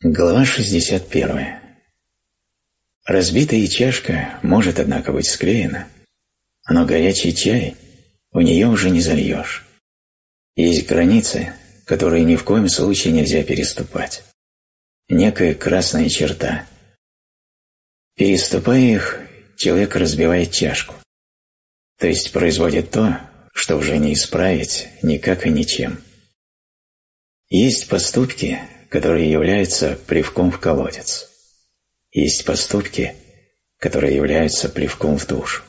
Глава 61. Разбитая чашка может, однако, быть склеена, но горячий чай у нее уже не зальешь. Есть границы, которые ни в коем случае нельзя переступать. Некая красная черта. Переступая их, человек разбивает чашку, то есть производит то, что уже не исправить никак и ничем. Есть поступки, которые являются плевком в колодец. Есть поступки, которые являются плевком в душу.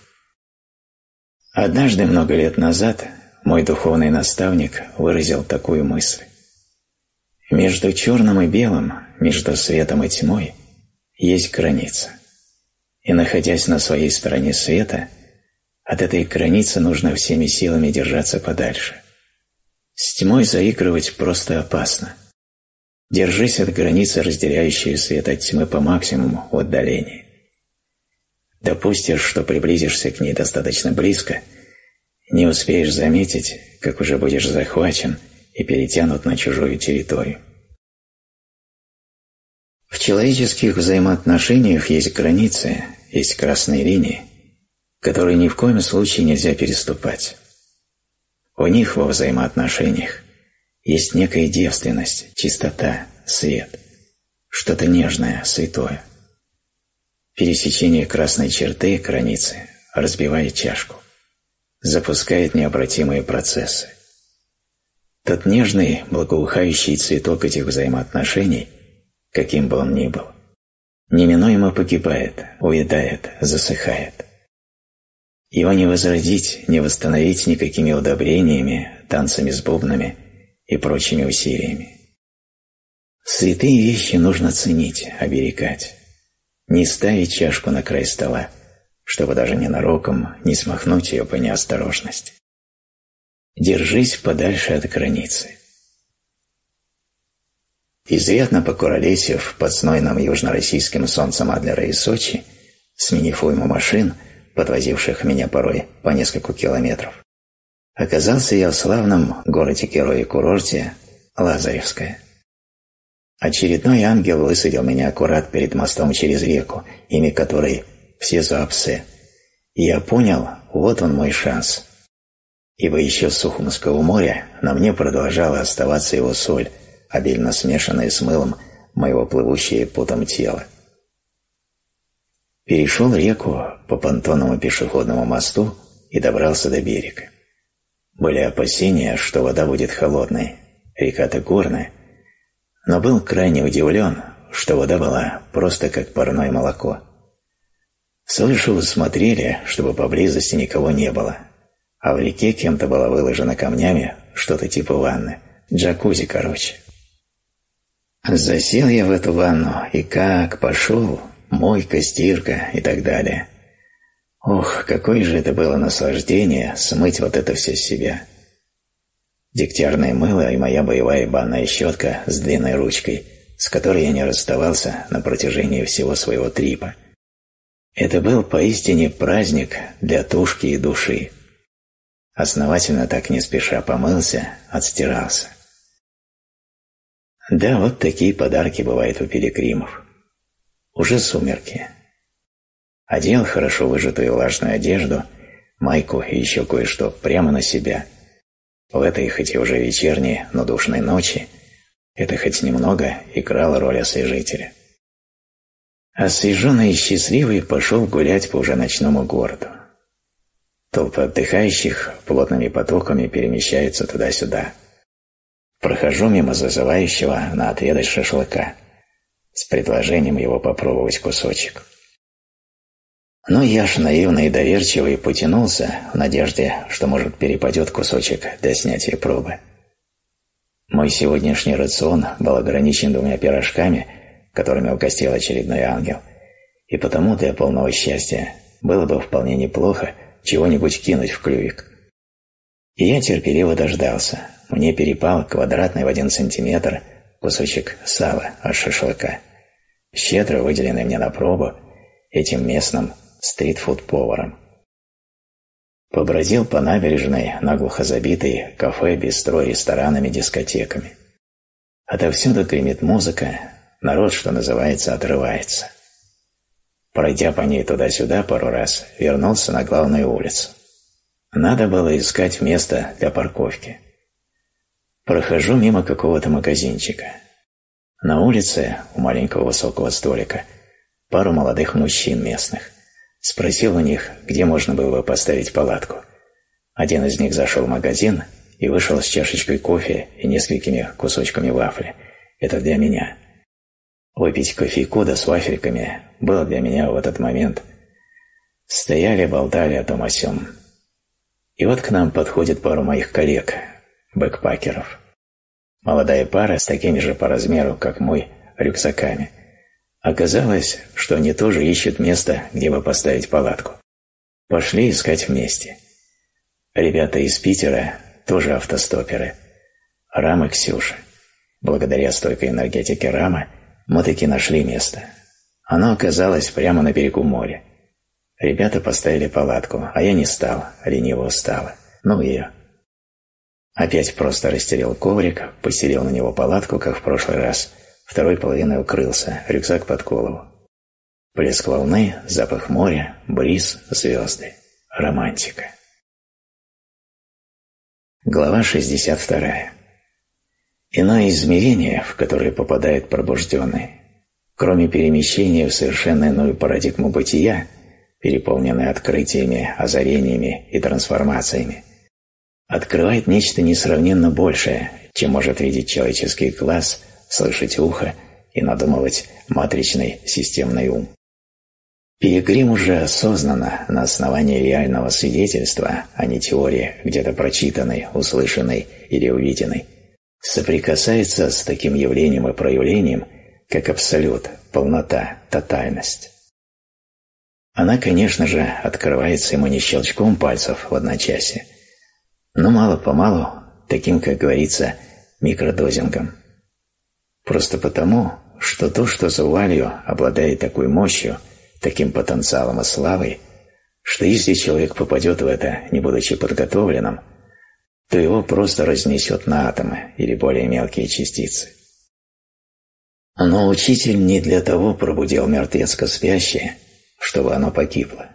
Однажды, много лет назад, мой духовный наставник выразил такую мысль. Между черным и белым, между светом и тьмой есть граница. И находясь на своей стороне света, от этой границы нужно всеми силами держаться подальше. С тьмой заигрывать просто опасно – Держись от границы, разделяющей свет от тьмы по максимуму в отдалении. Допустишь, что приблизишься к ней достаточно близко, не успеешь заметить, как уже будешь захвачен и перетянут на чужую территорию. В человеческих взаимоотношениях есть границы, есть красные линии, которые ни в коем случае нельзя переступать. У них во взаимоотношениях есть некая девственность, чистота, свет, что-то нежное, святое. Пересечение красной черты, границы, разбивает чашку, запускает необратимые процессы. Тот нежный, благоухающий цветок этих взаимоотношений, каким бы он ни был, неминуемо погибает, уедает, засыхает. Его не возродить, не восстановить никакими удобрениями, танцами с бубнами – и прочими усилиями. Святые вещи нужно ценить, оберегать. Не ставить чашку на край стола, чтобы даже ненароком не смахнуть ее по неосторожности. Держись подальше от границы. Изрядно покуролесив под южно-российским солнцем Адлера и Сочи, сменив уйму машин, подвозивших меня порой по несколько километров, оказался я в славном городе-герое-курорте Лазаревское. Очередной ангел высадил меня аккурат перед мостом через реку, имя которой все Зуапсе. И я понял, вот он мой шанс. Ибо еще с Сухумского моря на мне продолжала оставаться его соль, обильно смешанная с мылом моего плывущее потом тела. Перешел реку по понтонному пешеходному мосту и добрался до берега. Были опасения, что вода будет холодной, река-то горная, но был крайне удивлен, что вода была просто как парное молоко. Слышу, смотрели, чтобы поблизости никого не было, а в реке кем-то было выложено камнями что-то типа ванны, джакузи, короче. Засел я в эту ванну, и как пошел, мойка, стирка и так далее – Ох, какое же это было наслаждение смыть вот это все с себя. Дегтярное мыло и моя боевая банная щетка с длинной ручкой, с которой я не расставался на протяжении всего своего трипа. Это был поистине праздник для тушки и души. Основательно так не спеша помылся, отстирался. Да, вот такие подарки бывают у пилигримов. Уже сумерки. Одел хорошо выжатую влажную одежду, майку и еще кое-что прямо на себя. В этой, хоть и уже вечерней, но душной ночи, это хоть немного играло роль освежителя. Освеженный и счастливый пошел гулять по уже ночному городу. Толпы отдыхающих плотными потоками перемещаются туда-сюда. Прохожу мимо зазывающего на отведать шашлыка с предложением его попробовать кусочек. Но я ж наивный и доверчивый потянулся в надежде, что, может, перепадет кусочек для снятия пробы. Мой сегодняшний рацион был ограничен двумя пирожками, которыми угостил очередной ангел, и потому для полного счастья было бы вполне неплохо чего-нибудь кинуть в клювик. И я терпеливо дождался. Мне перепал квадратный в один сантиметр кусочек сала от шашлыка, щедро выделенный мне на пробу этим местным стритфуд-поваром. Побродил по набережной, наглухо забитой кафе, бистро, ресторанами, дискотеками. Отовсюду гремит музыка, народ, что называется, отрывается. Пройдя по ней туда-сюда пару раз, вернулся на главную улицу. Надо было искать место для парковки. Прохожу мимо какого-то магазинчика. На улице, у маленького высокого столика, пару молодых мужчин местных. Спросил у них, где можно было бы поставить палатку. Один из них зашел в магазин и вышел с чашечкой кофе и несколькими кусочками вафли. Это для меня. Выпить кофейку да с вафельками было для меня в этот момент. Стояли, болтали о том о сём. И вот к нам подходит пару моих коллег, бэкпакеров. Молодая пара с такими же по размеру, как мой, рюкзаками. Оказалось, что они тоже ищут место, где бы поставить палатку. Пошли искать вместе. Ребята из Питера тоже автостоперы. Рам и Ксюша. Благодаря стойкой энергетике Рама мы таки нашли место. Оно оказалось прямо на берегу моря. Ребята поставили палатку, а я не стал, лениво устала. Ну ее. Опять просто растерял коврик, постелил на него палатку, как в прошлый раз. Второй половиной укрылся, рюкзак под голову. Плеск волны, запах моря, бриз, звезды. Романтика. Глава 62. Иное измерение, в которое попадает пробужденный, кроме перемещения в совершенно иную парадигму бытия, переполненной открытиями, озарениями и трансформациями, открывает нечто несравненно большее, чем может видеть человеческий глаз, слышать ухо и надумывать матричный системный ум. Пилигрим уже осознанно, на основании реального свидетельства, а не теории, где-то прочитанной, услышанной или увиденной, соприкасается с таким явлением и проявлением, как абсолют, полнота, тотальность. Она, конечно же, открывается ему не щелчком пальцев в одночасье, но мало-помалу, таким, как говорится, микродозингом. Просто потому, что то, что за вуалью обладает такой мощью – таким потенциалом и славой, что если человек попадет в это, не будучи подготовленным, то его просто разнесет на атомы или более мелкие частицы. Но учитель не для того пробудил мертвецко спящее, чтобы оно погибло.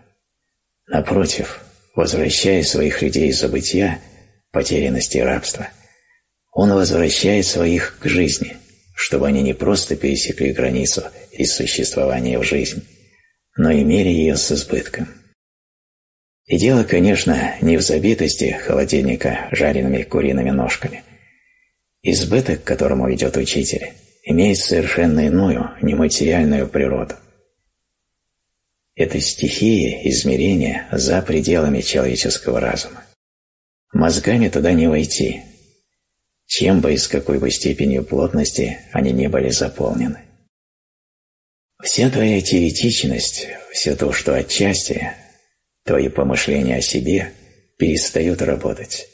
Напротив, возвращая своих людей из забытия, потерянности и рабства, он возвращает своих к жизни, чтобы они не просто пересекли границу из существования в жизнь, но имели ее с избытком. И дело, конечно, не в забитости холодильника жареными куриными ножками. Избыток, к которому ведет учитель, имеет совершенно иную, нематериальную природу. Это стихии, измерения за пределами человеческого разума. Мозгами туда не войти, чем бы и с какой бы степенью плотности они не были заполнены. Вся твоя теоретичность, все то, что отчасти, твои помышления о себе перестают работать.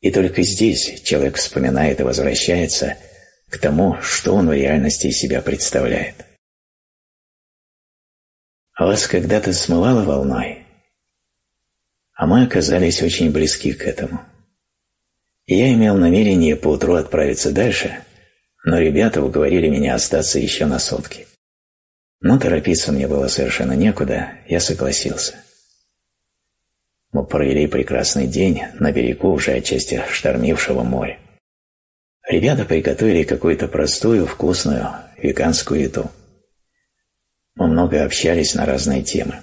И только здесь человек вспоминает и возвращается к тому, что он в реальности из себя представляет. А вас когда-то смывало волной, а мы оказались очень близки к этому. Я имел намерение поутру отправиться дальше, но ребята уговорили меня остаться еще на сутки. Но торопиться мне было совершенно некуда, я согласился. Мы провели прекрасный день на берегу уже отчасти штормившего моря. Ребята приготовили какую-то простую, вкусную, веганскую еду. Мы много общались на разные темы.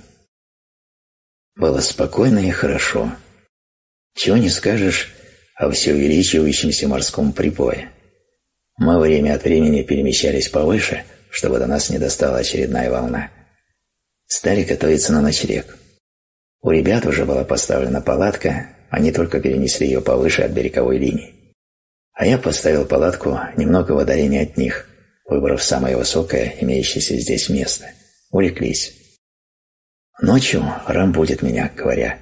Было спокойно и хорошо. Чего не скажешь о все увеличивающемся морском прибое. Мы время от времени перемещались повыше – чтобы до нас не достала очередная волна. Стали готовиться на ночлег. У ребят уже была поставлена палатка, они только перенесли ее повыше от береговой линии. А я поставил палатку немного в отдалении от них, выбрав самое высокое, имеющееся здесь место. Улеклись. Ночью Рам будет меня, говоря.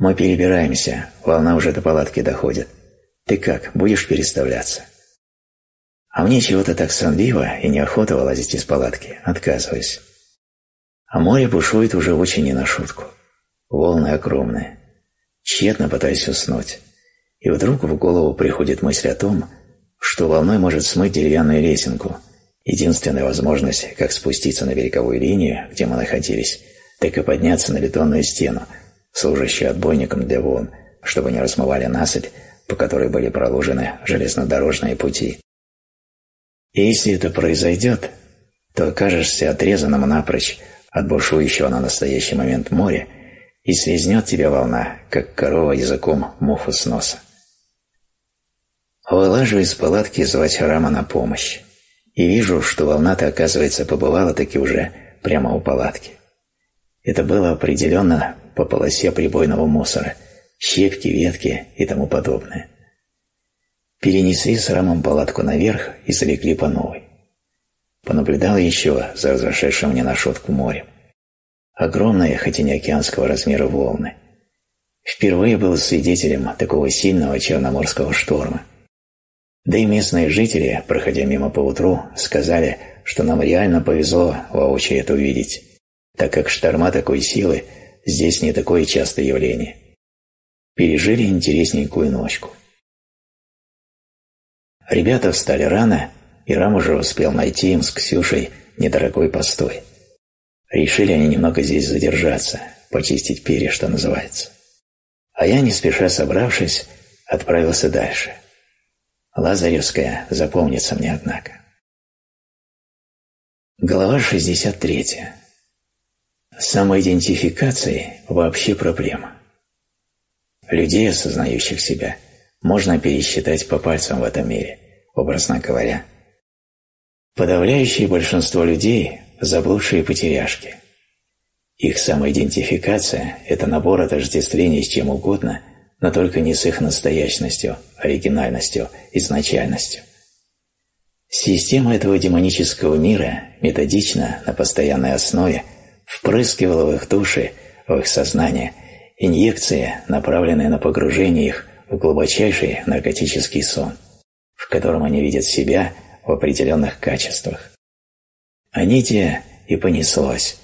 Мы перебираемся, волна уже до палатки доходит. Ты как, будешь переставляться? А мне чего-то так сонливо и неохота вылазить из палатки. Отказываюсь. А море бушует уже очень не на шутку. Волны огромные. Тщетно пытаюсь уснуть. И вдруг в голову приходит мысль о том, что волной может смыть деревянную лесенку, Единственная возможность как спуститься на береговую линию, где мы находились, так и подняться на бетонную стену, служащую отбойником для волн, чтобы не размывали насыпь, по которой были проложены железнодорожные пути. И если это произойдет, то окажешься отрезанным напрочь от бушующего на настоящий момент моря и слезнет тебя волна, как корова языком муху с носа. Вылажу из палатки звать Рама на помощь и вижу, что волна-то, оказывается, побывала таки уже прямо у палатки. Это было определенно по полосе прибойного мусора, щепки, ветки и тому подобное. Перенесли с Рамом палатку наверх и залегли по новой. Понаблюдал еще за разошедшим мне на шутку морем. Огромные, хотя не океанского размера волны. Впервые был свидетелем такого сильного черноморского шторма. Да и местные жители, проходя мимо поутру, сказали, что нам реально повезло воочию это увидеть, так как шторма такой силы здесь не такое частое явление. Пережили интересненькую ночку. Ребята встали рано, и Рам уже успел найти им с Ксюшей недорогой постой. Решили они немного здесь задержаться, почистить перья, что называется. А я, не спеша собравшись, отправился дальше – Лазаревская запомнится мне, однако. Глава 63. Самоидентификации вообще проблема. Людей, осознающих себя, можно пересчитать по пальцам в этом мире, образно говоря. Подавляющее большинство людей – заблудшие потеряшки. Их самоидентификация – это набор отождествлений с чем угодно, но только не с их настоящностью, оригинальностью, изначальностью. Система этого демонического мира методично, на постоянной основе, впрыскивала в их души, в их сознание, инъекции, направленные на погружение их в глубочайший наркотический сон, в котором они видят себя в определенных качествах. Они те и понеслось.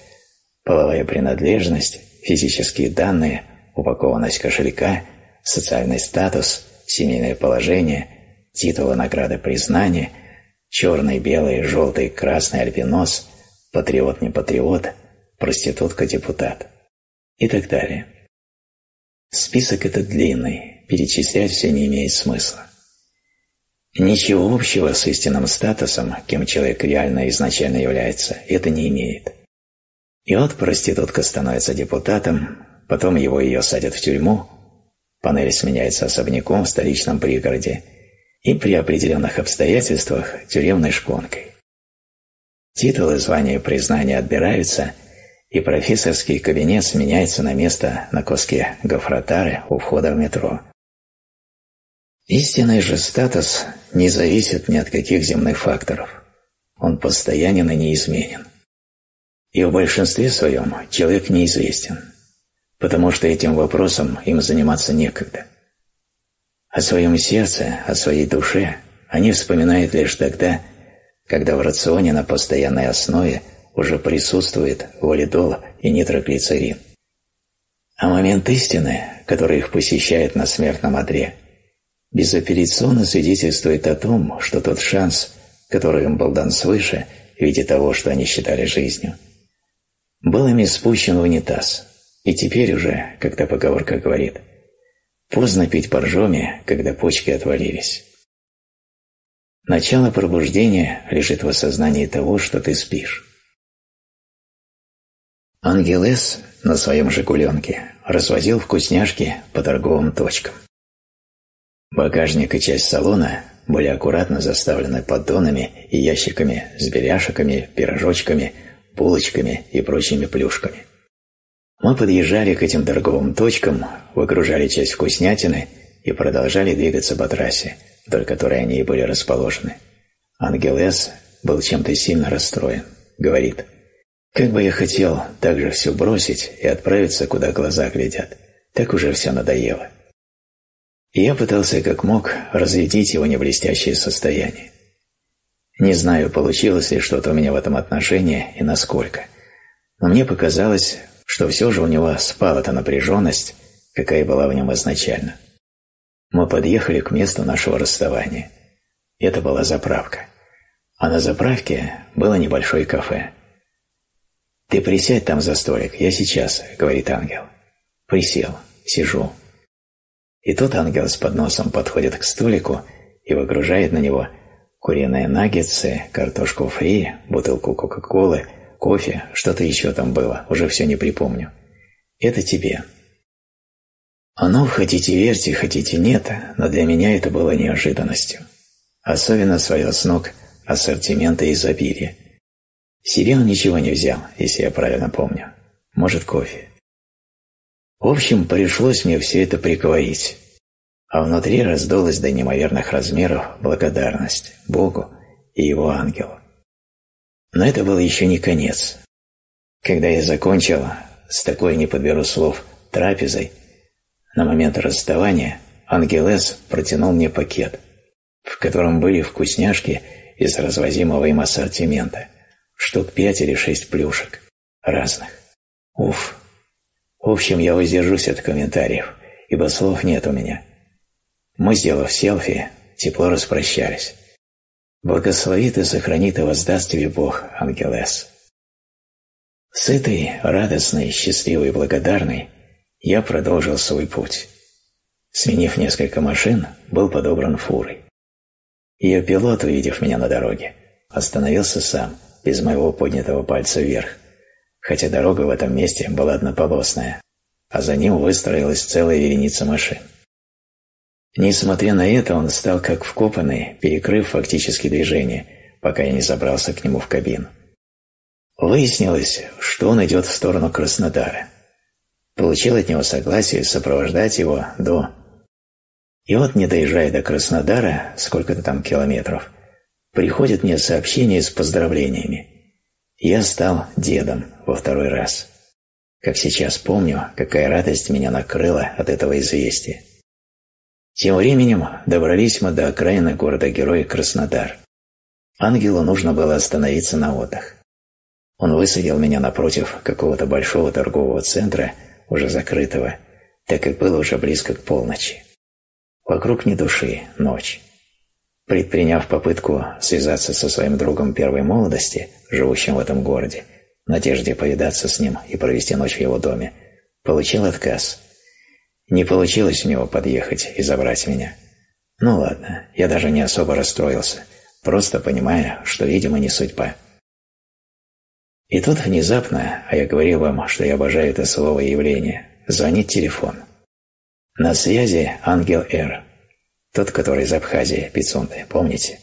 Половая принадлежность, физические данные, упакованность кошелька – социальный статус, семейное положение, титулы, награды, признания, черный, белый, желтый, красный альбинос, патриот, не патриот, проститутка, депутат и так далее. Список этот длинный, перечислять все не имеет смысла. Ничего общего с истинным статусом, кем человек реально изначально является, это не имеет. И вот проститутка становится депутатом, потом его ее садят в тюрьму, Панель сменяется особняком в столичном пригороде и при определенных обстоятельствах тюремной шконкой. Титулы, звания и признания отбираются, и профессорский кабинет сменяется на место на куске гофротары у входа в метро. Истинный же статус не зависит ни от каких земных факторов. Он постоянен и неизменен. И в большинстве своем человек неизвестен потому что этим вопросом им заниматься некогда. О своем сердце, о своей душе они вспоминают лишь тогда, когда в рационе на постоянной основе уже присутствует валидол и нитроглицерин. А момент истины, который их посещает на смертном одре, безапелляционно свидетельствует о том, что тот шанс, который им был дан свыше в виде того, что они считали жизнью, был ими спущен в унитаз – и теперь уже, когда поговорка говорит, поздно пить боржоми, когда почки отвалились. Начало пробуждения лежит в осознании того, что ты спишь. Ангелес на своем «Жигуленке» развозил вкусняшки по торговым точкам. Багажник и часть салона были аккуратно заставлены поддонами и ящиками с беляшиками, пирожочками, булочками и прочими плюшками. Мы подъезжали к этим торговым точкам, выгружали часть вкуснятины и продолжали двигаться по трассе, вдоль которой они и были расположены. Ангелес был чем-то сильно расстроен. Говорит, «Как бы я хотел так же все бросить и отправиться, куда глаза глядят. Так уже все надоело». И я пытался как мог разрядить его неблестящее состояние. Не знаю, получилось ли что-то у меня в этом отношении и насколько, но мне показалось, что все же у него спала та напряженность, какая была в нем изначально. Мы подъехали к месту нашего расставания. Это была заправка. а на заправке было небольшое кафе. «Ты присядь там за столик, я сейчас», — говорит ангел. Присел, сижу. И тут ангел с подносом подходит к столику и выгружает на него куриные наггетсы, картошку фри, бутылку кока-колы, кофе, что-то еще там было, уже все не припомню. Это тебе. Оно, хотите верьте, хотите нет, но для меня это было неожиданностью. Особенно свое с ног ассортимента изобилия. Себе он ничего не взял, если я правильно помню. Может, кофе. В общем, пришлось мне все это приговорить. А внутри раздулась до неимоверных размеров благодарность Богу и Его ангелу. Но это был еще не конец. Когда я закончил, с такой не подберу слов, трапезой, на момент расставания Ангелес протянул мне пакет, в котором были вкусняшки из развозимого им ассортимента, штук пять или шесть плюшек, разных. Уф. В общем, я воздержусь от комментариев, ибо слов нет у меня. Мы, сделав селфи, тепло распрощались. Благословит и сохранит и воздаст тебе Бог, Ангелес. С этой радостной, счастливой и благодарной я продолжил свой путь. Сменив несколько машин, был подобран фурой. Ее пилот, увидев меня на дороге, остановился сам, без моего поднятого пальца вверх, хотя дорога в этом месте была однополосная, а за ним выстроилась целая вереница машин. Несмотря на это, он стал как вкопанный, перекрыв фактически движение, пока я не забрался к нему в кабину. Выяснилось, что он идет в сторону Краснодара. Получил от него согласие сопровождать его до... И вот, не доезжая до Краснодара, сколько-то там километров, приходит мне сообщение с поздравлениями. Я стал дедом во второй раз. Как сейчас помню, какая радость меня накрыла от этого известия. Тем временем добрались мы до окраины города-героя Краснодар. Ангелу нужно было остановиться на отдых. Он высадил меня напротив какого-то большого торгового центра, уже закрытого, так как было уже близко к полночи. Вокруг ни души, ночь. Предприняв попытку связаться со своим другом первой молодости, живущим в этом городе, в надежде повидаться с ним и провести ночь в его доме, получил отказ – не получилось у него подъехать и забрать меня. Ну ладно, я даже не особо расстроился, просто понимая, что, видимо, не судьба. И тут внезапно, а я говорил вам, что я обожаю это слово явление, звонит телефон. На связи Ангел Р. Тот, который из Абхазии, Пицунды, помните?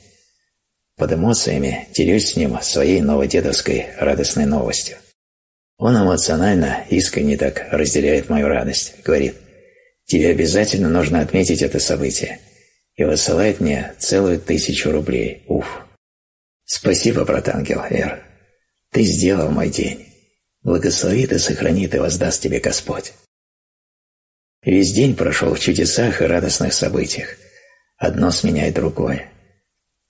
Под эмоциями делюсь с ним своей новодедовской радостной новостью. Он эмоционально, искренне так разделяет мою радость, говорит – Тебе обязательно нужно отметить это событие. И высылает мне целую тысячу рублей. Уф. Спасибо, брат Ангел Эр. Ты сделал мой день. Благословит и сохранит и воздаст тебе Господь. Весь день прошел в чудесах и радостных событиях. Одно сменяет другое.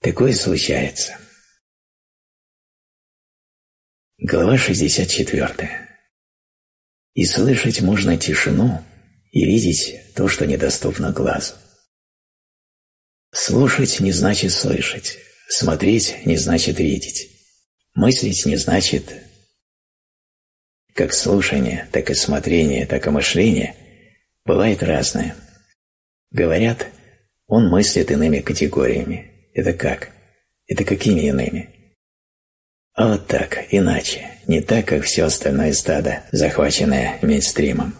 Такое случается. Глава 64. И слышать можно тишину, и видеть то, что недоступно глазу. Слушать не значит слышать, смотреть не значит видеть, мыслить не значит... Как слушание, так и смотрение, так и мышление бывает разное. Говорят, он мыслит иными категориями. Это как? Это какими иными? А вот так, иначе, не так, как все остальное стадо, захваченное мейнстримом.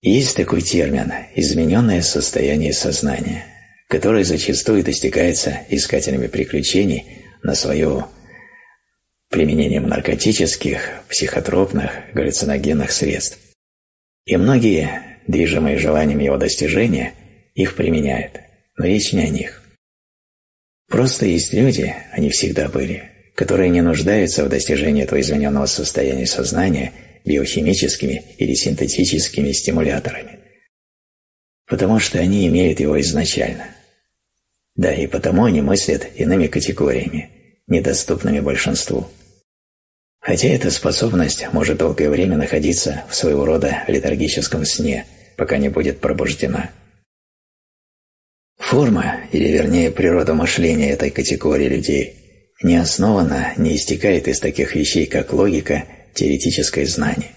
Есть такой термин «измененное состояние сознания», которое зачастую достигается искателями приключений на свое применением наркотических, психотропных, галлюциногенных средств. И многие, движимые желанием его достижения, их применяют, но речь не о них. Просто есть люди, они всегда были, которые не нуждаются в достижении этого измененного состояния сознания – биохимическими или синтетическими стимуляторами, потому что они имеют его изначально. Да, и потому они мыслят иными категориями, недоступными большинству. Хотя эта способность может долгое время находиться в своего рода летаргическом сне, пока не будет пробуждена. Форма, или вернее природа мышления этой категории людей, не основана, не истекает из таких вещей, как логика, теоретическое знание.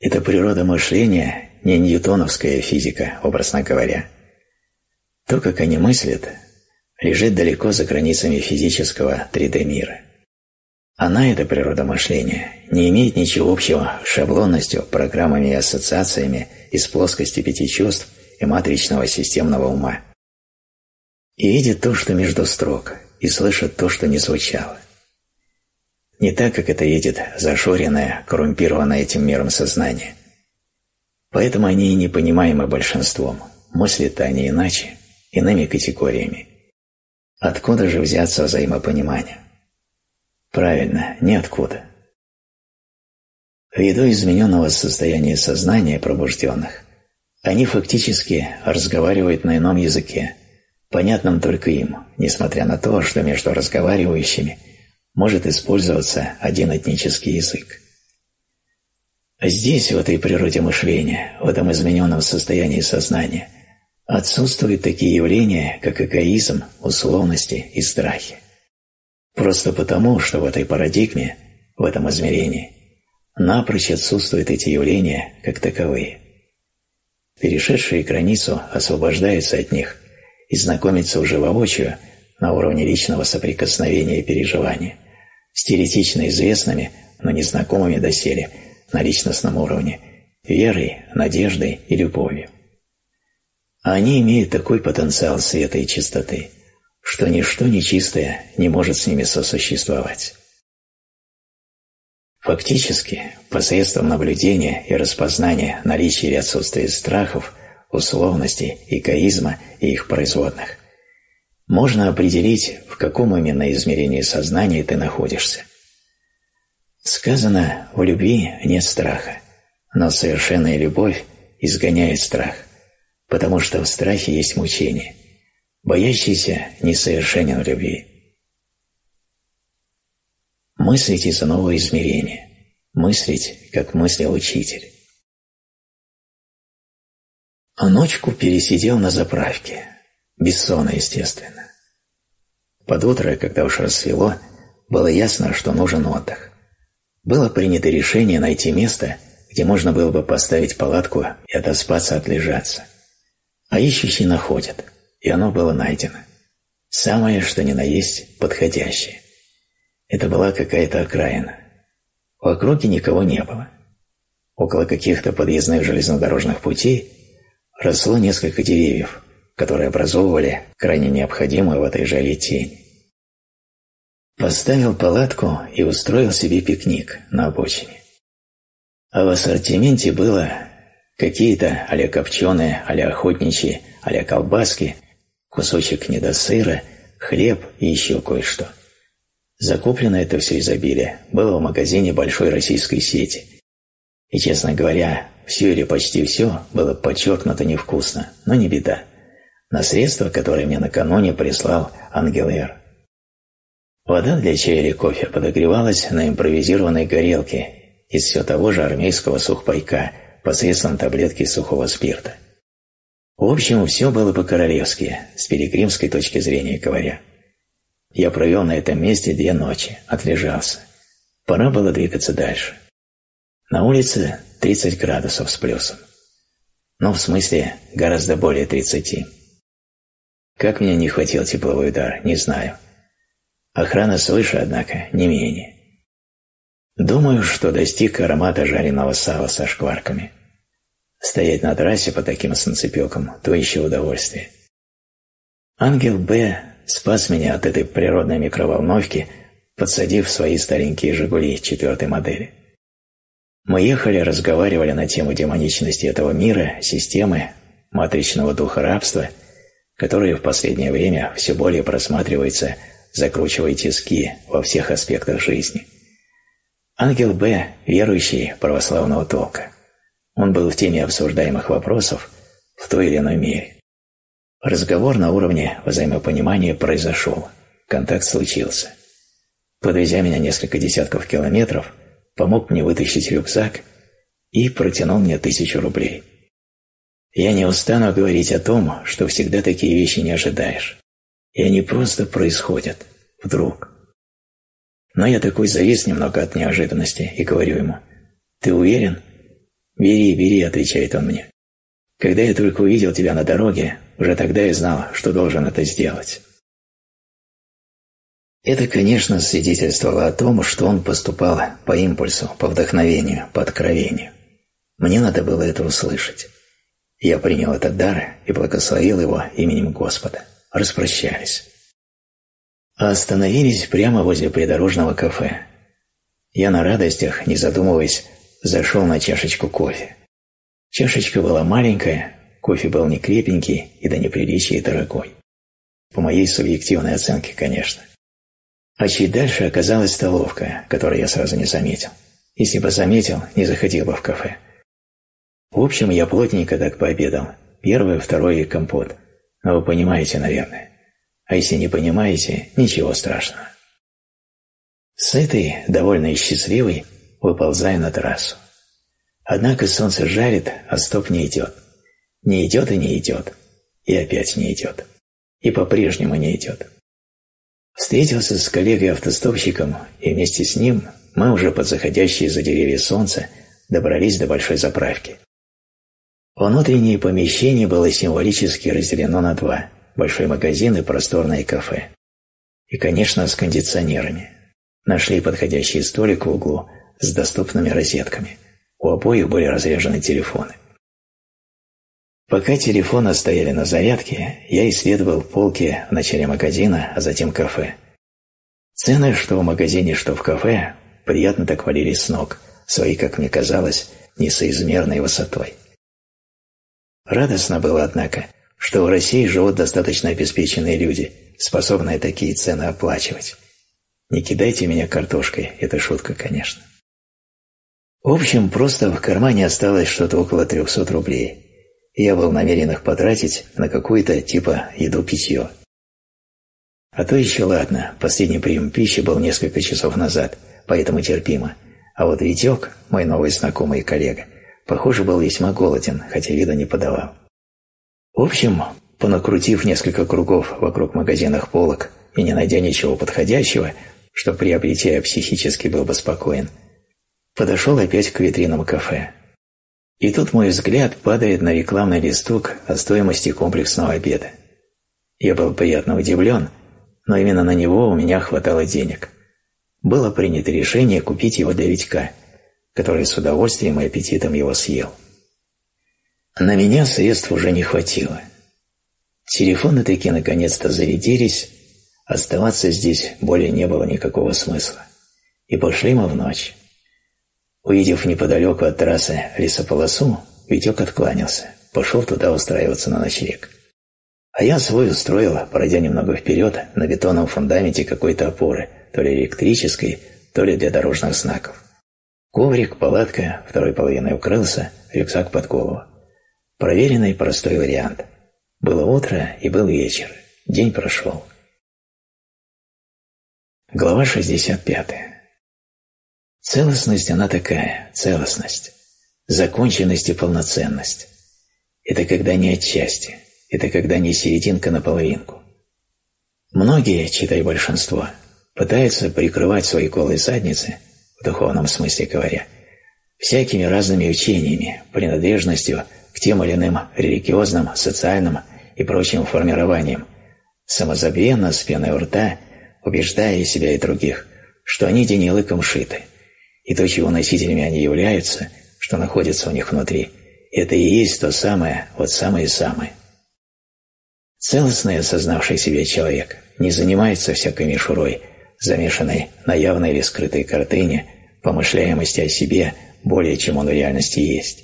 Это природа мышления, не ньютоновская физика, образно говоря. То, как они мыслят, лежит далеко за границами физического 3D-мира. Она, эта природа мышления, не имеет ничего общего с шаблонностью, программами и ассоциациями из плоскости пяти чувств и матричного системного ума. И видит то, что между строк, и слышит то, что не звучало. Не так, как это видит зашоренное, коррумпированное этим миром сознание. Поэтому они и непонимаемы большинством, мыслят они иначе, иными категориями. Откуда же взяться взаимопонимание? Правильно, ниоткуда. Ввиду измененного состояния сознания пробужденных, они фактически разговаривают на ином языке, понятном только им, несмотря на то, что между разговаривающими может использоваться один этнический язык. Здесь, в этой природе мышления, в этом измененном состоянии сознания, отсутствуют такие явления, как эгоизм, условности и страхи. Просто потому, что в этой парадигме, в этом измерении, напрочь отсутствуют эти явления как таковые. Перешедшие границу освобождаются от них и знакомятся уже воочию на уровне личного соприкосновения и переживания с теоретично известными, но незнакомыми доселе на личностном уровне верой, надеждой и любовью. А они имеют такой потенциал света и чистоты – что ничто нечистое не может с ними сосуществовать. Фактически, посредством наблюдения и распознания наличия или отсутствия страхов, условностей, эгоизма и их производных, можно определить, в каком именно измерении сознания ты находишься. Сказано, в любви нет страха, но совершенная любовь изгоняет страх, потому что в страхе есть мучение боящийся несовершенен в любви. Мыслить из нового измерения, мыслить, как мыслил учитель. А ночку пересидел на заправке, без сона, естественно. Под утро, когда уж рассвело, было ясно, что нужен отдых. Было принято решение найти место, где можно было бы поставить палатку и отоспаться, отлежаться. А ищущий находят – и оно было найдено. Самое, что ни на есть, подходящее. Это была какая-то окраина. В округе никого не было. Около каких-то подъездных железнодорожных путей росло несколько деревьев, которые образовывали крайне необходимую в этой жаре тень. Поставил палатку и устроил себе пикник на обочине. А в ассортименте было какие-то а-ля копченые, а охотничьи, а колбаски – кусочек недосыра, хлеб и еще кое-что. Закуплено это все изобилие было в магазине большой российской сети. И, честно говоря, все или почти все было подчеркнуто невкусно, но не беда. На средства, которые мне накануне прислал Ангел Эр. Вода для чая или кофе подогревалась на импровизированной горелке из все того же армейского сухпайка посредством таблетки сухого спирта. В общем, все было по-королевски, с пилигримской точки зрения говоря. Я провел на этом месте две ночи, отлежался. Пора было двигаться дальше. На улице 30 градусов с плюсом. Ну, в смысле, гораздо более 30. Как мне не хватил тепловой удар, не знаю. Охрана свыше, однако, не менее. Думаю, что достиг аромата жареного сала со шкварками. Стоять на трассе по таким санцепекам – то еще удовольствие. Ангел Б спас меня от этой природной микроволновки, подсадив свои старенькие «Жигули» четвертой модели. Мы ехали, разговаривали на тему демоничности этого мира, системы, матричного духа рабства, которые в последнее время все более просматривается, закручивая тиски во всех аспектах жизни. Ангел Б – верующий православного толка. Он был в теме обсуждаемых вопросов в той или иной мере. Разговор на уровне взаимопонимания произошел, контакт случился. Подвезя меня несколько десятков километров, помог мне вытащить рюкзак и протянул мне тысячу рублей. Я не устану говорить о том, что всегда такие вещи не ожидаешь. И они просто происходят. Вдруг. Но я такой завис немного от неожиданности и говорю ему, «Ты уверен?» «Бери, бери», — отвечает он мне. «Когда я только увидел тебя на дороге, уже тогда я знал, что должен это сделать». Это, конечно, свидетельствовало о том, что он поступал по импульсу, по вдохновению, по откровению. Мне надо было это услышать. Я принял этот дар и благословил его именем Господа. Распрощались. А остановились прямо возле придорожного кафе. Я на радостях, не задумываясь, зашел на чашечку кофе. Чашечка была маленькая, кофе был не крепенький и до неприличия дорогой. По моей субъективной оценке, конечно. А чуть дальше оказалась столовка, которую я сразу не заметил. Если бы заметил, не заходил бы в кафе. В общем, я плотненько так пообедал. Первое, второе и компот. Но вы понимаете, наверное. А если не понимаете, ничего страшного. С этой, довольно и счастливой, выползаю на трассу. Однако солнце жарит, а стоп не идет. Не идет и не идет. И опять не идет. И по-прежнему не идет. Встретился с коллегой-автостопщиком, и вместе с ним мы уже под заходящее за деревья солнце добрались до большой заправки. Внутреннее помещение было символически разделено на два – большой магазин и просторное кафе. И, конечно, с кондиционерами. Нашли подходящий столик в углу с доступными розетками. У обоих были разряжены телефоны. Пока телефоны стояли на зарядке, я исследовал полки в начале магазина, а затем кафе. Цены, что в магазине, что в кафе, приятно так валились с ног, своей, как мне казалось, несоизмерной высотой. Радостно было, однако, что в России живут достаточно обеспеченные люди, способные такие цены оплачивать. Не кидайте меня картошкой, это шутка, конечно. В общем, просто в кармане осталось что-то около 300 рублей – я был намерен их потратить на какую-то типа еду-питье. А то еще ладно, последний прием пищи был несколько часов назад, поэтому терпимо. А вот Витек, мой новый знакомый и коллега, похоже, был весьма голоден, хотя вида не подавал. В общем, понакрутив несколько кругов вокруг магазинных полок и не найдя ничего подходящего, что приобретя психически был бы спокоен, подошел опять к витринам кафе. И тут мой взгляд падает на рекламный листок о стоимости комплексного обеда. Я был приятно удивлен, но именно на него у меня хватало денег. Было принято решение купить его для Витька, который с удовольствием и аппетитом его съел. На меня средств уже не хватило. Телефоны таки наконец-то зарядились, оставаться здесь более не было никакого смысла. И пошли мы в ночь. Увидев неподалеку от трассы лесополосу, Витек откланялся, пошел туда устраиваться на ночлег. А я свой устроил, пройдя немного вперед, на бетонном фундаменте какой-то опоры, то ли электрической, то ли для дорожных знаков. Коврик, палатка, второй половиной укрылся, рюкзак под голову. Проверенный простой вариант. Было утро и был вечер. День прошел. Глава 65. Целостность она такая, целостность. Законченность и полноценность. Это когда не отчасти, это когда не серединка на половинку. Многие, читай большинство, пытаются прикрывать свои голые задницы, в духовном смысле говоря, всякими разными учениями, принадлежностью к тем или иным религиозным, социальным и прочим формированиям, самозабвенно, с пеной у рта, убеждая себя и других, что они день лыком шиты, и то, чего носителями они являются, что находится у них внутри, это и есть то самое, вот самое-самое. Целостный осознавший себя человек не занимается всякой мишурой, замешанной на явной или скрытой картине, помышляемости о себе более, чем он в реальности есть.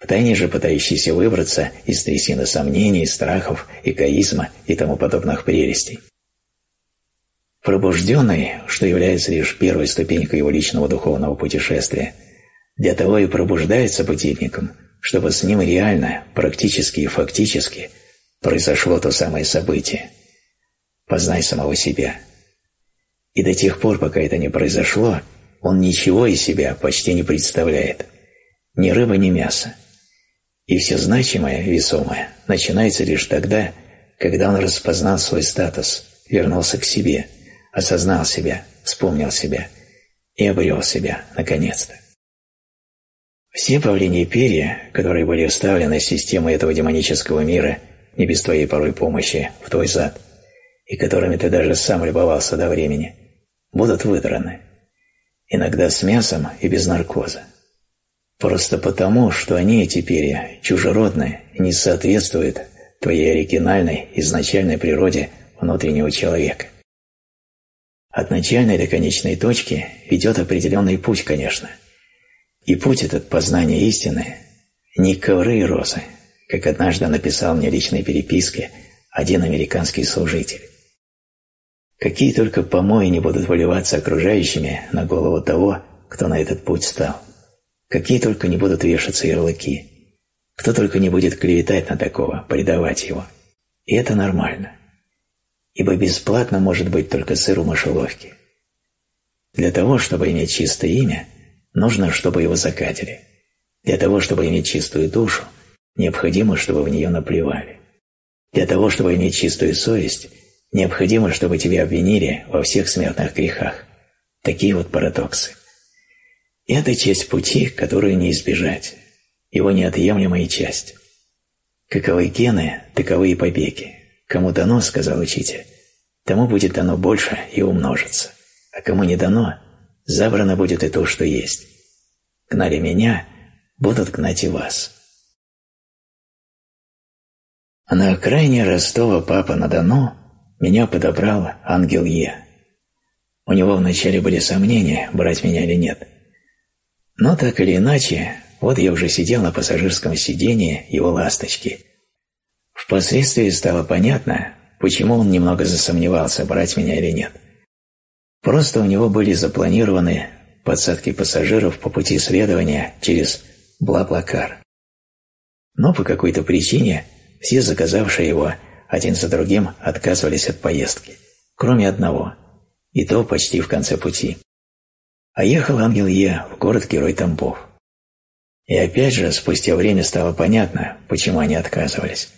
Втайне же пытающийся выбраться из трясины сомнений, страхов, эгоизма и тому подобных прелестей. Пробужденный, что является лишь первой ступенькой его личного духовного путешествия, для того и пробуждается будильником, чтобы с ним реально, практически и фактически произошло то самое событие. Познай самого себя. И до тех пор, пока это не произошло, он ничего из себя почти не представляет. Ни рыба, ни мясо. И все значимое, весомое начинается лишь тогда, когда он распознал свой статус, вернулся к себе, осознал себя, вспомнил себя и обрел себя, наконец-то. Все павлиньи перья, которые были вставлены в систему этого демонического мира не без твоей порой помощи в твой зад, и которыми ты даже сам любовался до времени, будут выдраны. Иногда с мясом и без наркоза. Просто потому, что они теперь чужеродны и не соответствуют твоей оригинальной, изначальной природе внутреннего человека. От начальной до конечной точки ведет определенный путь, конечно. И путь этот познания истины не ковры и розы, как однажды написал мне личной переписке один американский служитель. Какие только помои не будут выливаться окружающими на голову того, кто на этот путь стал. Какие только не будут вешаться ярлыки. Кто только не будет клеветать на такого, предавать его. И это нормально. Ибо бесплатно может быть только сыр в мышеловке. Для того, чтобы иметь чистое имя, нужно, чтобы его закатили. Для того, чтобы иметь чистую душу, необходимо, чтобы в нее наплевали. Для того, чтобы иметь чистую совесть, Необходимо, чтобы тебя обвинили во всех смертных грехах. Такие вот парадоксы. И это часть пути, которую не избежать. Его неотъемлемая часть. Каковы гены, таковы и побеги. Кому дано, сказал учитель, тому будет дано больше и умножится. А кому не дано, забрано будет и то, что есть. Гнали меня, будут гнать и вас. А на окраине Ростова Папа-на-Дону меня подобрал ангел Е. У него вначале были сомнения, брать меня или нет. Но так или иначе, вот я уже сидел на пассажирском сиденье его ласточки. Впоследствии стало понятно, почему он немного засомневался, брать меня или нет. Просто у него были запланированы подсадки пассажиров по пути следования через Блаблакар. Но по какой-то причине все заказавшие его один за другим отказывались от поездки, кроме одного, и то почти в конце пути. А ехал ангел Е в город-герой Тамбов. И опять же, спустя время стало понятно, почему они отказывались.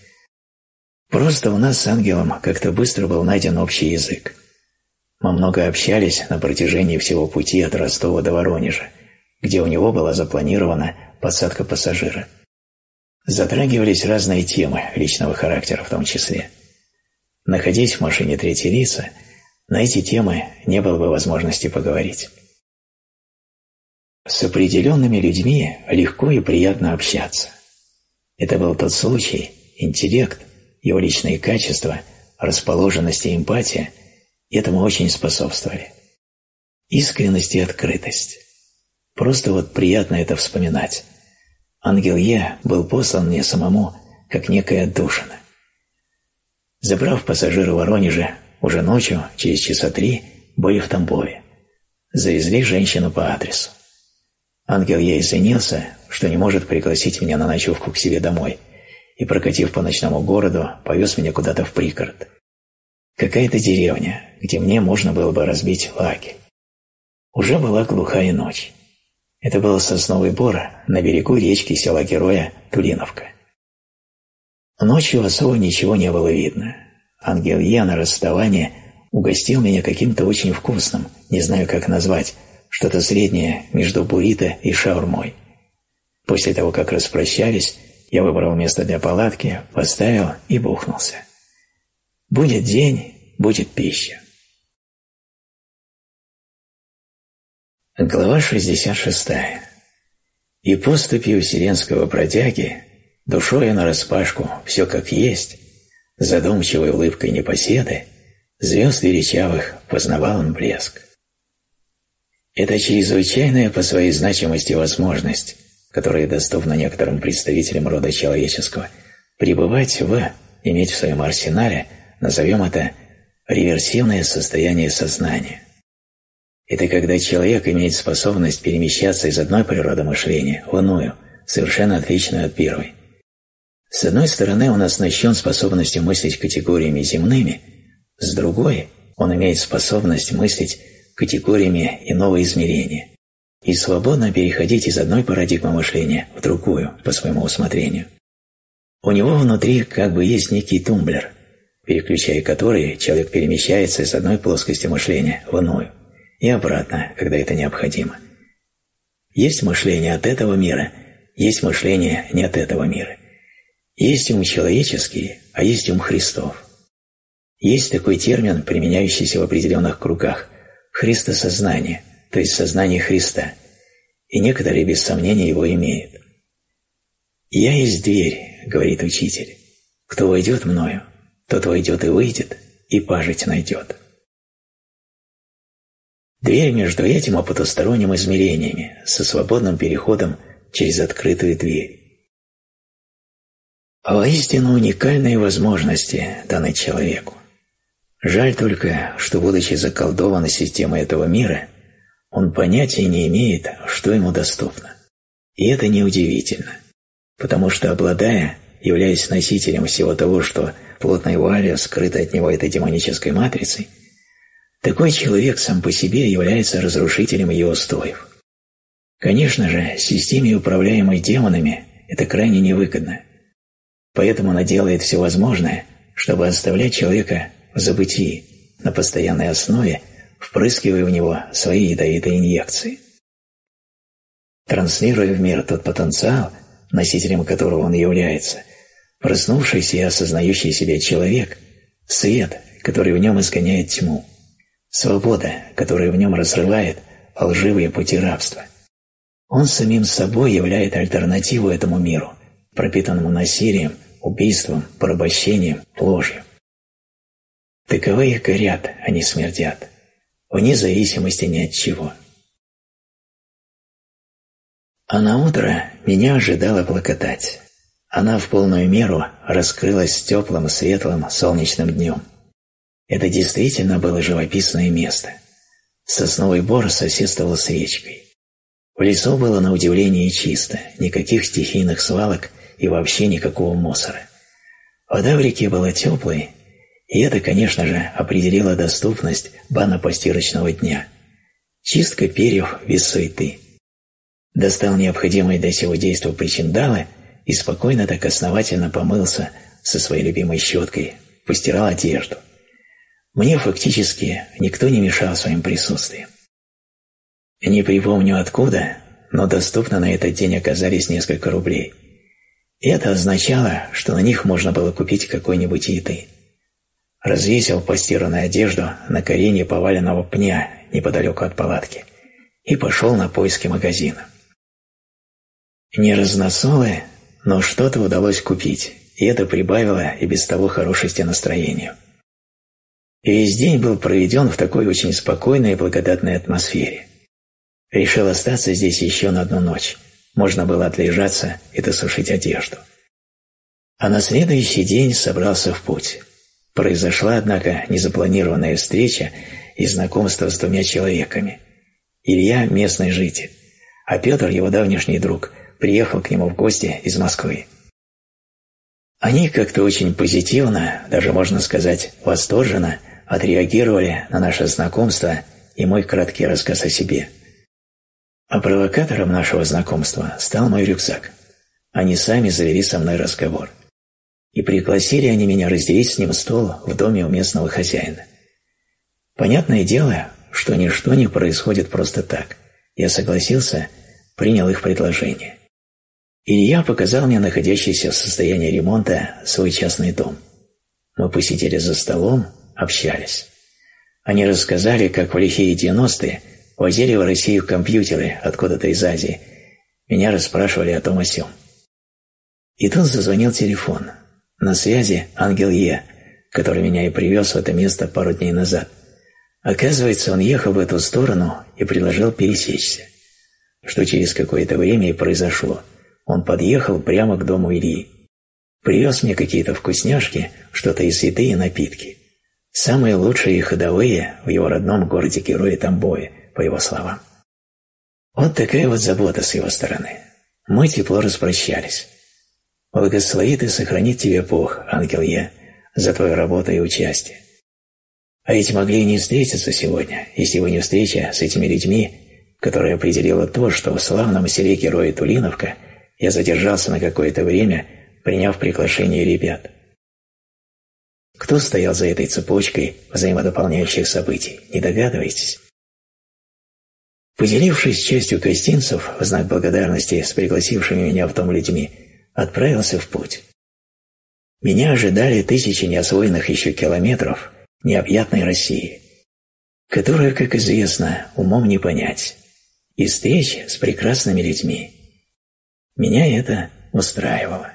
Просто у нас с ангелом как-то быстро был найден общий язык. Мы много общались на протяжении всего пути от Ростова до Воронежа, где у него была запланирована подсадка пассажира – Затрагивались разные темы личного характера в том числе. Находясь в машине третьей лица, на эти темы не было бы возможности поговорить. С определенными людьми легко и приятно общаться. Это был тот случай, интеллект, его личные качества, расположенность и эмпатия этому очень способствовали. Искренность и открытость. Просто вот приятно это вспоминать. Ангел Я был послан мне самому, как некая отдушина. Забрав пассажира Воронежа, уже ночью, через часа три, были в Тамбове. Завезли женщину по адресу. Ангел Я извинился, что не может пригласить меня на ночевку к себе домой, и, прокатив по ночному городу, повез меня куда-то в пригород. Какая-то деревня, где мне можно было бы разбить лагерь. Уже была глухая ночь. Это был сосновый бор на берегу речки села Героя Тулиновка. Ночью особо ничего не было видно. Ангел Я на расставание угостил меня каким-то очень вкусным, не знаю как назвать, что-то среднее между буррито и шаурмой. После того, как распрощались, я выбрал место для палатки, поставил и бухнулся. Будет день, будет пища. Глава 66. И поступью вселенского бродяги, душою нараспашку, все как есть, задумчивой улыбкой непоседы, звезд величавых познавал он блеск. Это чрезвычайная по своей значимости возможность, которая доступна некоторым представителям рода человеческого, пребывать в, иметь в своем арсенале, назовем это, реверсивное состояние сознания – это когда человек имеет способность перемещаться из одной природы мышления в иную, совершенно отличную от первой. С одной стороны, он оснащен способностью мыслить категориями земными, с другой, он имеет способность мыслить категориями иного измерения и свободно переходить из одной парадигмы мышления в другую по своему усмотрению. У него внутри как бы есть некий тумблер, переключая который человек перемещается из одной плоскости мышления в иную и обратно, когда это необходимо. Есть мышление от этого мира, есть мышление не от этого мира. Есть ум человеческий, а есть ум Христов. Есть такой термин, применяющийся в определенных кругах – христосознание, то есть сознание Христа, и некоторые без сомнения его имеют. «Я есть дверь», – говорит учитель. «Кто войдет мною, тот войдет и выйдет, и пажить найдет». Дверь между этим и потусторонним измерениями, со свободным переходом через открытую дверь. Воистину уникальные возможности даны человеку. Жаль только, что, будучи заколдован системой этого мира, он понятия не имеет, что ему доступно. И это неудивительно, потому что, обладая, являясь носителем всего того, что плотной вуалью скрыто от него этой демонической матрицей, такой человек сам по себе является разрушителем ее устоев. Конечно же, системе, управляемой демонами, это крайне невыгодно. Поэтому она делает все возможное, чтобы оставлять человека в забытии на постоянной основе, впрыскивая в него свои ядовитые инъекции. Транслируя в мир тот потенциал, носителем которого он является, проснувшийся и осознающий себя человек, свет, который в нем изгоняет тьму – свобода, которая в нем разрывает лживые пути рабства. Он самим собой являет альтернативу этому миру, пропитанному насилием, убийством, порабощением, ложью. Таковы их горят, они смердят, вне зависимости ни от чего. А на утро меня ожидала благодать. Она в полную меру раскрылась теплым, светлым, солнечным днем. Это действительно было живописное место. Сосновый бор соседствовал с речкой. В лесу было на удивление чисто, никаких стихийных свалок и вообще никакого мусора. Вода в реке была теплой, и это, конечно же, определило доступность банно-постирочного дня. Чистка перьев без суеты. Достал необходимые для сего действия причиндалы и спокойно так основательно помылся со своей любимой щеткой, постирал одежду – мне фактически никто не мешал своим присутствием. Не припомню откуда, но доступно на этот день оказались несколько рублей. Это означало, что на них можно было купить какой-нибудь еды. Развесил постиранную одежду на корене поваленного пня неподалеку от палатки и пошел на поиски магазина. Не разносолы, но что-то удалось купить, и это прибавило и без того хорошести настроению. И весь день был проведен в такой очень спокойной и благодатной атмосфере. Решил остаться здесь еще на одну ночь. Можно было отлежаться и досушить одежду. А на следующий день собрался в путь. Произошла, однако, незапланированная встреча и знакомство с двумя человеками. Илья – местный житель, а Петр, его давнишний друг, приехал к нему в гости из Москвы. Они как-то очень позитивно, даже можно сказать восторженно, отреагировали на наше знакомство и мой краткий рассказ о себе. А провокатором нашего знакомства стал мой рюкзак. Они сами завели со мной разговор. И пригласили они меня разделить с ним стол в доме у местного хозяина. Понятное дело, что ничто не происходит просто так. Я согласился, принял их предложение. Илья показал мне находящийся в состоянии ремонта свой частный дом. Мы посидели за столом, общались. Они рассказали, как в лихие 90-е возили в Россию компьютеры откуда-то из Азии. Меня расспрашивали о том о сём. И тут зазвонил телефон. На связи ангел Е, который меня и привез в это место пару дней назад. Оказывается, он ехал в эту сторону и предложил пересечься. Что через какое-то время и произошло. Он подъехал прямо к дому Ильи. Привез мне какие-то вкусняшки, что-то из еды и напитки. Самые лучшие и ходовые в его родном городе-герое Тамбове, по его словам. Вот такая вот забота с его стороны. Мы тепло распрощались. Благословит и сохранит тебе Бог, ангел я, за твою работу и участие. А ведь могли не встретиться сегодня, если бы не встреча с этими людьми, которая определила то, что в славном селе героя Тулиновка я задержался на какое-то время приняв приглашение ребят. Кто стоял за этой цепочкой взаимодополняющих событий, не догадываетесь? Поделившись частью крестинцев в знак благодарности с пригласившими меня в дом людьми, отправился в путь. Меня ожидали тысячи неосвоенных еще километров необъятной России, которую, как известно, умом не понять, и встреч с прекрасными людьми. Меня это устраивало.